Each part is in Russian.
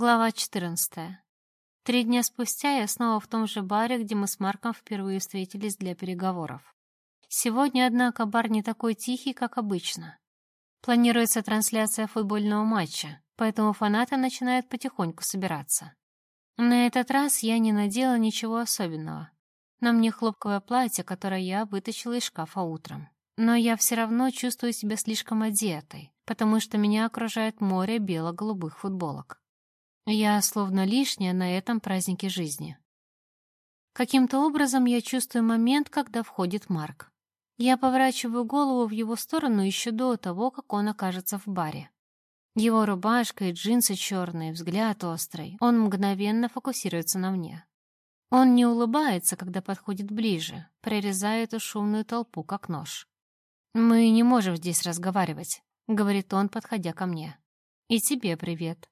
Глава 14. Три дня спустя я снова в том же баре, где мы с Марком впервые встретились для переговоров. Сегодня, однако, бар не такой тихий, как обычно. Планируется трансляция футбольного матча, поэтому фанаты начинают потихоньку собираться. На этот раз я не надела ничего особенного. На мне хлопковое платье, которое я вытащила из шкафа утром. Но я все равно чувствую себя слишком одетой, потому что меня окружает море бело-голубых футболок. Я словно лишняя на этом празднике жизни. Каким-то образом я чувствую момент, когда входит Марк. Я поворачиваю голову в его сторону еще до того, как он окажется в баре. Его рубашка и джинсы черные, взгляд острый. Он мгновенно фокусируется на мне. Он не улыбается, когда подходит ближе, прорезая эту шумную толпу, как нож. «Мы не можем здесь разговаривать», — говорит он, подходя ко мне. «И тебе привет.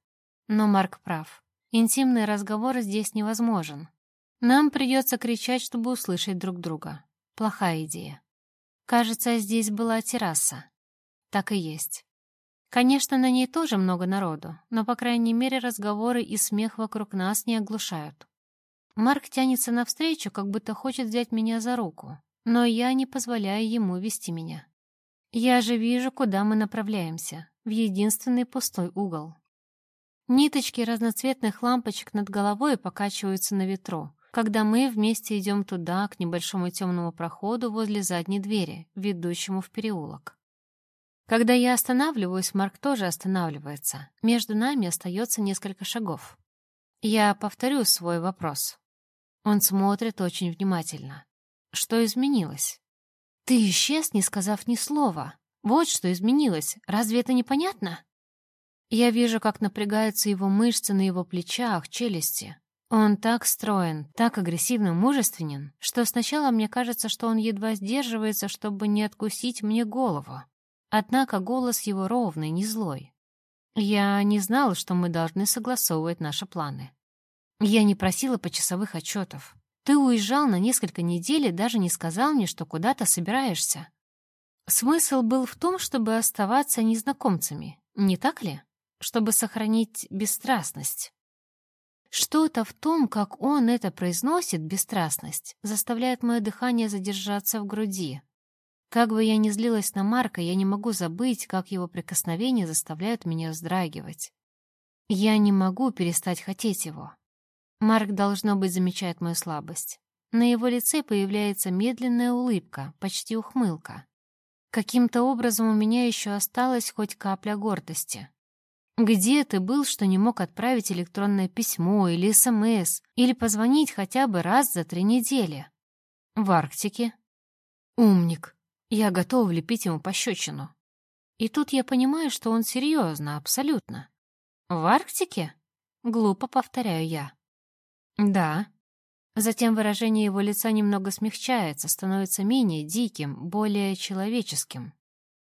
Но Марк прав. Интимный разговор здесь невозможен. Нам придется кричать, чтобы услышать друг друга. Плохая идея. Кажется, здесь была терраса. Так и есть. Конечно, на ней тоже много народу, но, по крайней мере, разговоры и смех вокруг нас не оглушают. Марк тянется навстречу, как будто хочет взять меня за руку, но я не позволяю ему вести меня. Я же вижу, куда мы направляемся, в единственный пустой угол. Ниточки разноцветных лампочек над головой покачиваются на ветру, когда мы вместе идем туда, к небольшому темному проходу возле задней двери, ведущему в переулок. Когда я останавливаюсь, Марк тоже останавливается. Между нами остается несколько шагов. Я повторю свой вопрос. Он смотрит очень внимательно. Что изменилось? Ты исчез, не сказав ни слова. Вот что изменилось. Разве это непонятно? Я вижу, как напрягаются его мышцы на его плечах, челюсти. Он так строен, так агрессивно мужественен, что сначала мне кажется, что он едва сдерживается, чтобы не откусить мне голову. Однако голос его ровный, не злой. Я не знала, что мы должны согласовывать наши планы. Я не просила почасовых отчетов. Ты уезжал на несколько недель и даже не сказал мне, что куда-то собираешься. Смысл был в том, чтобы оставаться незнакомцами, не так ли? Чтобы сохранить бесстрастность. Что-то в том, как он это произносит, бесстрастность, заставляет мое дыхание задержаться в груди. Как бы я ни злилась на Марка, я не могу забыть, как его прикосновения заставляют меня вздрагивать. Я не могу перестать хотеть его. Марк, должно быть, замечает мою слабость. На его лице появляется медленная улыбка, почти ухмылка. Каким-то образом у меня еще осталась хоть капля гордости. Где ты был, что не мог отправить электронное письмо или СМС, или позвонить хотя бы раз за три недели? В Арктике. Умник. Я готов лепить ему пощечину. И тут я понимаю, что он серьезно, абсолютно. В Арктике? Глупо повторяю я. Да. Затем выражение его лица немного смягчается, становится менее диким, более человеческим.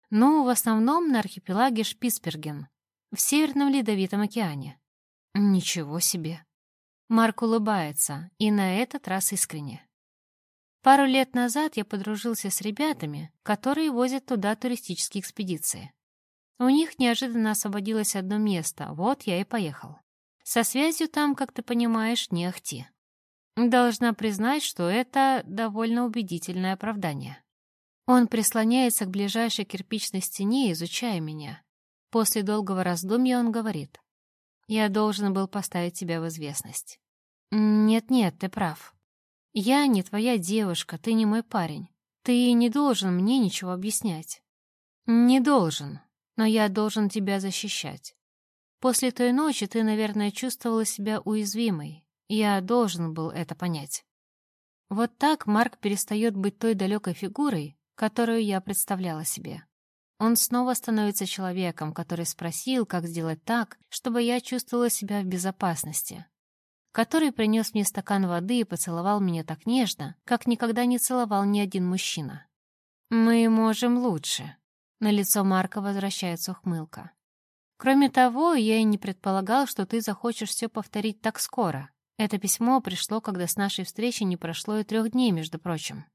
Ну, в основном на архипелаге Шпицберген, в Северном Ледовитом океане. Ничего себе. Марк улыбается, и на этот раз искренне. Пару лет назад я подружился с ребятами, которые возят туда туристические экспедиции. У них неожиданно освободилось одно место, вот я и поехал. Со связью там, как ты понимаешь, не ахти. Должна признать, что это довольно убедительное оправдание. Он прислоняется к ближайшей кирпичной стене, изучая меня. После долгого раздумья он говорит. «Я должен был поставить тебя в известность». «Нет-нет, ты прав. Я не твоя девушка, ты не мой парень. Ты не должен мне ничего объяснять». «Не должен, но я должен тебя защищать. После той ночи ты, наверное, чувствовала себя уязвимой. Я должен был это понять». Вот так Марк перестает быть той далекой фигурой, которую я представляла себе. Он снова становится человеком, который спросил, как сделать так, чтобы я чувствовала себя в безопасности. Который принес мне стакан воды и поцеловал меня так нежно, как никогда не целовал ни один мужчина. «Мы можем лучше». На лицо Марка возвращается ухмылка. «Кроме того, я и не предполагал, что ты захочешь все повторить так скоро. Это письмо пришло, когда с нашей встречи не прошло и трех дней, между прочим.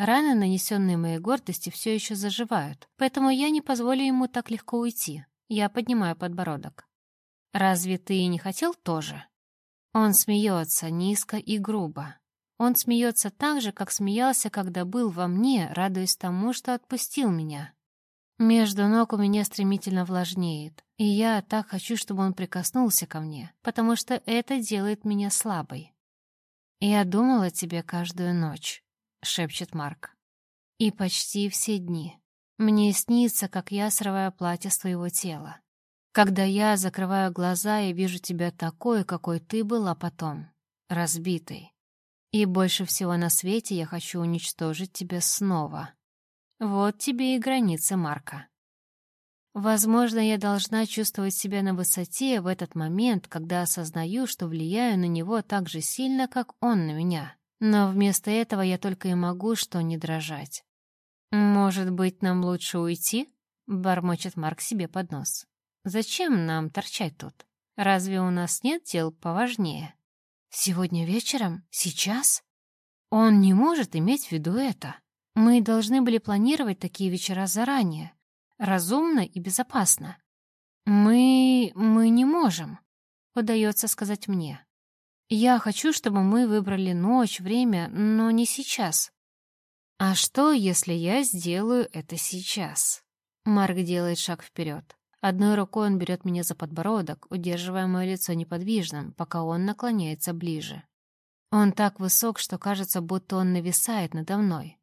Раны, нанесенные моей гордости, все еще заживают, поэтому я не позволю ему так легко уйти. Я поднимаю подбородок. Разве ты не хотел тоже? Он смеется низко и грубо. Он смеется так же, как смеялся, когда был во мне, радуясь тому, что отпустил меня. Между ног у меня стремительно влажнеет, и я так хочу, чтобы он прикоснулся ко мне, потому что это делает меня слабой. «Я думала о тебе каждую ночь», — шепчет Марк. «И почти все дни. Мне снится, как я срываю платье с твоего тела. Когда я закрываю глаза и вижу тебя такой, какой ты была потом, разбитой. И больше всего на свете я хочу уничтожить тебя снова. Вот тебе и границы Марка. Возможно, я должна чувствовать себя на высоте в этот момент, когда осознаю, что влияю на него так же сильно, как он на меня. Но вместо этого я только и могу что не дрожать. «Может быть, нам лучше уйти?» — бормочет Марк себе под нос. «Зачем нам торчать тут? Разве у нас нет дел поважнее?» «Сегодня вечером? Сейчас?» «Он не может иметь в виду это. Мы должны были планировать такие вечера заранее. Разумно и безопасно. Мы... мы не можем», — удается сказать мне. «Я хочу, чтобы мы выбрали ночь, время, но не сейчас. «А что, если я сделаю это сейчас?» Марк делает шаг вперед. Одной рукой он берет меня за подбородок, удерживая мое лицо неподвижным, пока он наклоняется ближе. Он так высок, что кажется, будто он нависает надо мной.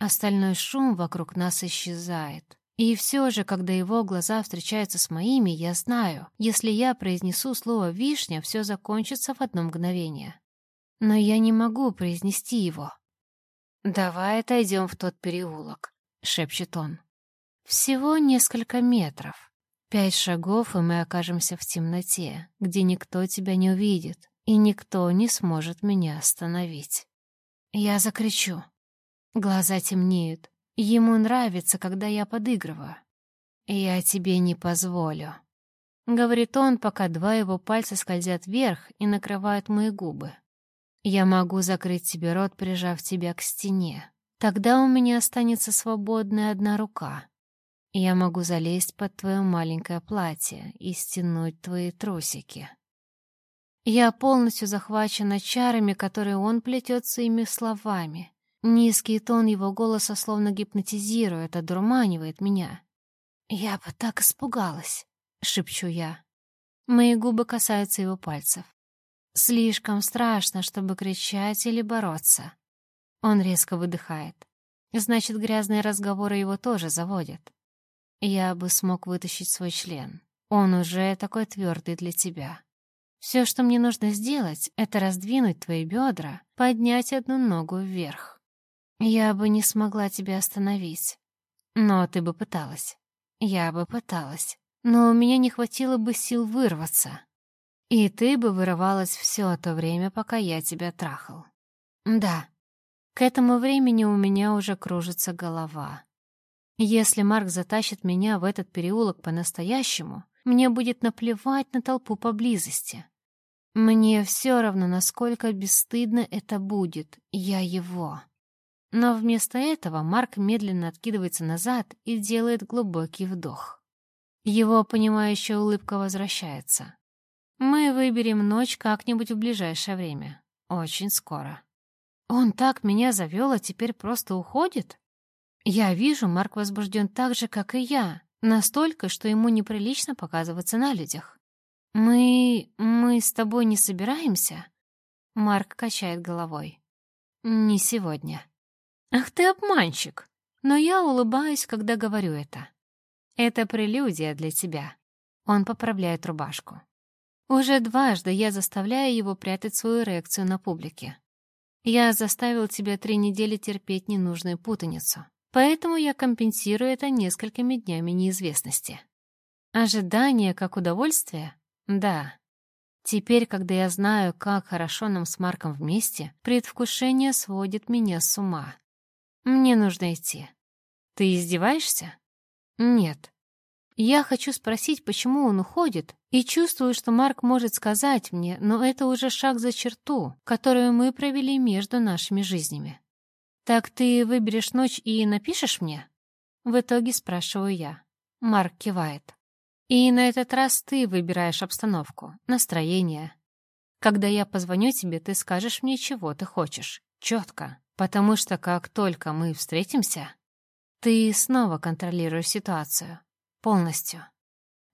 Остальной шум вокруг нас исчезает. И все же, когда его глаза встречаются с моими, я знаю, если я произнесу слово «вишня», все закончится в одно мгновение. Но я не могу произнести его. «Давай отойдем в тот переулок», — шепчет он. «Всего несколько метров. Пять шагов, и мы окажемся в темноте, где никто тебя не увидит, и никто не сможет меня остановить». Я закричу. Глаза темнеют. Ему нравится, когда я подыгрываю. «Я тебе не позволю», — говорит он, пока два его пальца скользят вверх и накрывают мои губы. Я могу закрыть тебе рот, прижав тебя к стене. Тогда у меня останется свободная одна рука. Я могу залезть под твое маленькое платье и стянуть твои трусики. Я полностью захвачена чарами, которые он плетет своими словами. Низкий тон его голоса словно гипнотизирует, одурманивает меня. «Я бы так испугалась», — шепчу я. Мои губы касаются его пальцев. Слишком страшно, чтобы кричать или бороться. Он резко выдыхает. Значит, грязные разговоры его тоже заводят. Я бы смог вытащить свой член. Он уже такой твердый для тебя. Все, что мне нужно сделать, это раздвинуть твои бедра, поднять одну ногу вверх. Я бы не смогла тебя остановить. Но ты бы пыталась. Я бы пыталась. Но у меня не хватило бы сил вырваться. И ты бы вырывалась все то время, пока я тебя трахал. Да. К этому времени у меня уже кружится голова. Если Марк затащит меня в этот переулок по-настоящему, мне будет наплевать на толпу поблизости. Мне все равно, насколько бесстыдно это будет. Я его. Но вместо этого Марк медленно откидывается назад и делает глубокий вдох. Его понимающая улыбка возвращается. Мы выберем ночь как-нибудь в ближайшее время. Очень скоро. Он так меня завел, а теперь просто уходит? Я вижу, Марк возбужден так же, как и я. Настолько, что ему неприлично показываться на людях. «Мы... мы с тобой не собираемся?» Марк качает головой. «Не сегодня». «Ах ты обманщик!» Но я улыбаюсь, когда говорю это. «Это прелюдия для тебя». Он поправляет рубашку. Уже дважды я заставляю его прятать свою реакцию на публике. Я заставил тебя три недели терпеть ненужную путаницу, поэтому я компенсирую это несколькими днями неизвестности. Ожидание как удовольствие? Да. Теперь, когда я знаю, как хорошо нам с Марком вместе, предвкушение сводит меня с ума. Мне нужно идти. Ты издеваешься? Нет. Я хочу спросить, почему он уходит, и чувствую, что Марк может сказать мне, но это уже шаг за черту, которую мы провели между нашими жизнями. «Так ты выберешь ночь и напишешь мне?» В итоге спрашиваю я. Марк кивает. И на этот раз ты выбираешь обстановку, настроение. Когда я позвоню тебе, ты скажешь мне, чего ты хочешь. Четко. Потому что как только мы встретимся, ты снова контролируешь ситуацию. Полностью.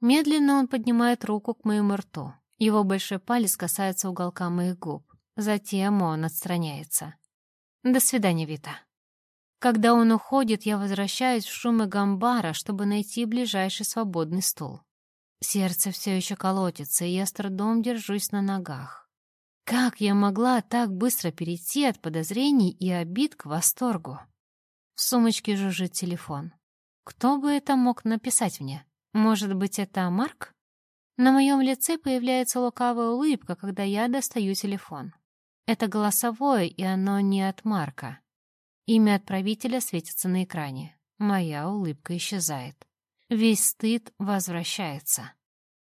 Медленно он поднимает руку к моему рту. Его большой палец касается уголка моих губ. Затем он отстраняется. До свидания, Вита. Когда он уходит, я возвращаюсь в шумы гамбара, чтобы найти ближайший свободный стул. Сердце все еще колотится, и я с трудом держусь на ногах. Как я могла так быстро перейти от подозрений и обид к восторгу? В сумочке жужжит телефон. Кто бы это мог написать мне? Может быть, это Марк? На моем лице появляется лукавая улыбка, когда я достаю телефон. Это голосовое, и оно не от Марка. Имя отправителя светится на экране. Моя улыбка исчезает. Весь стыд возвращается.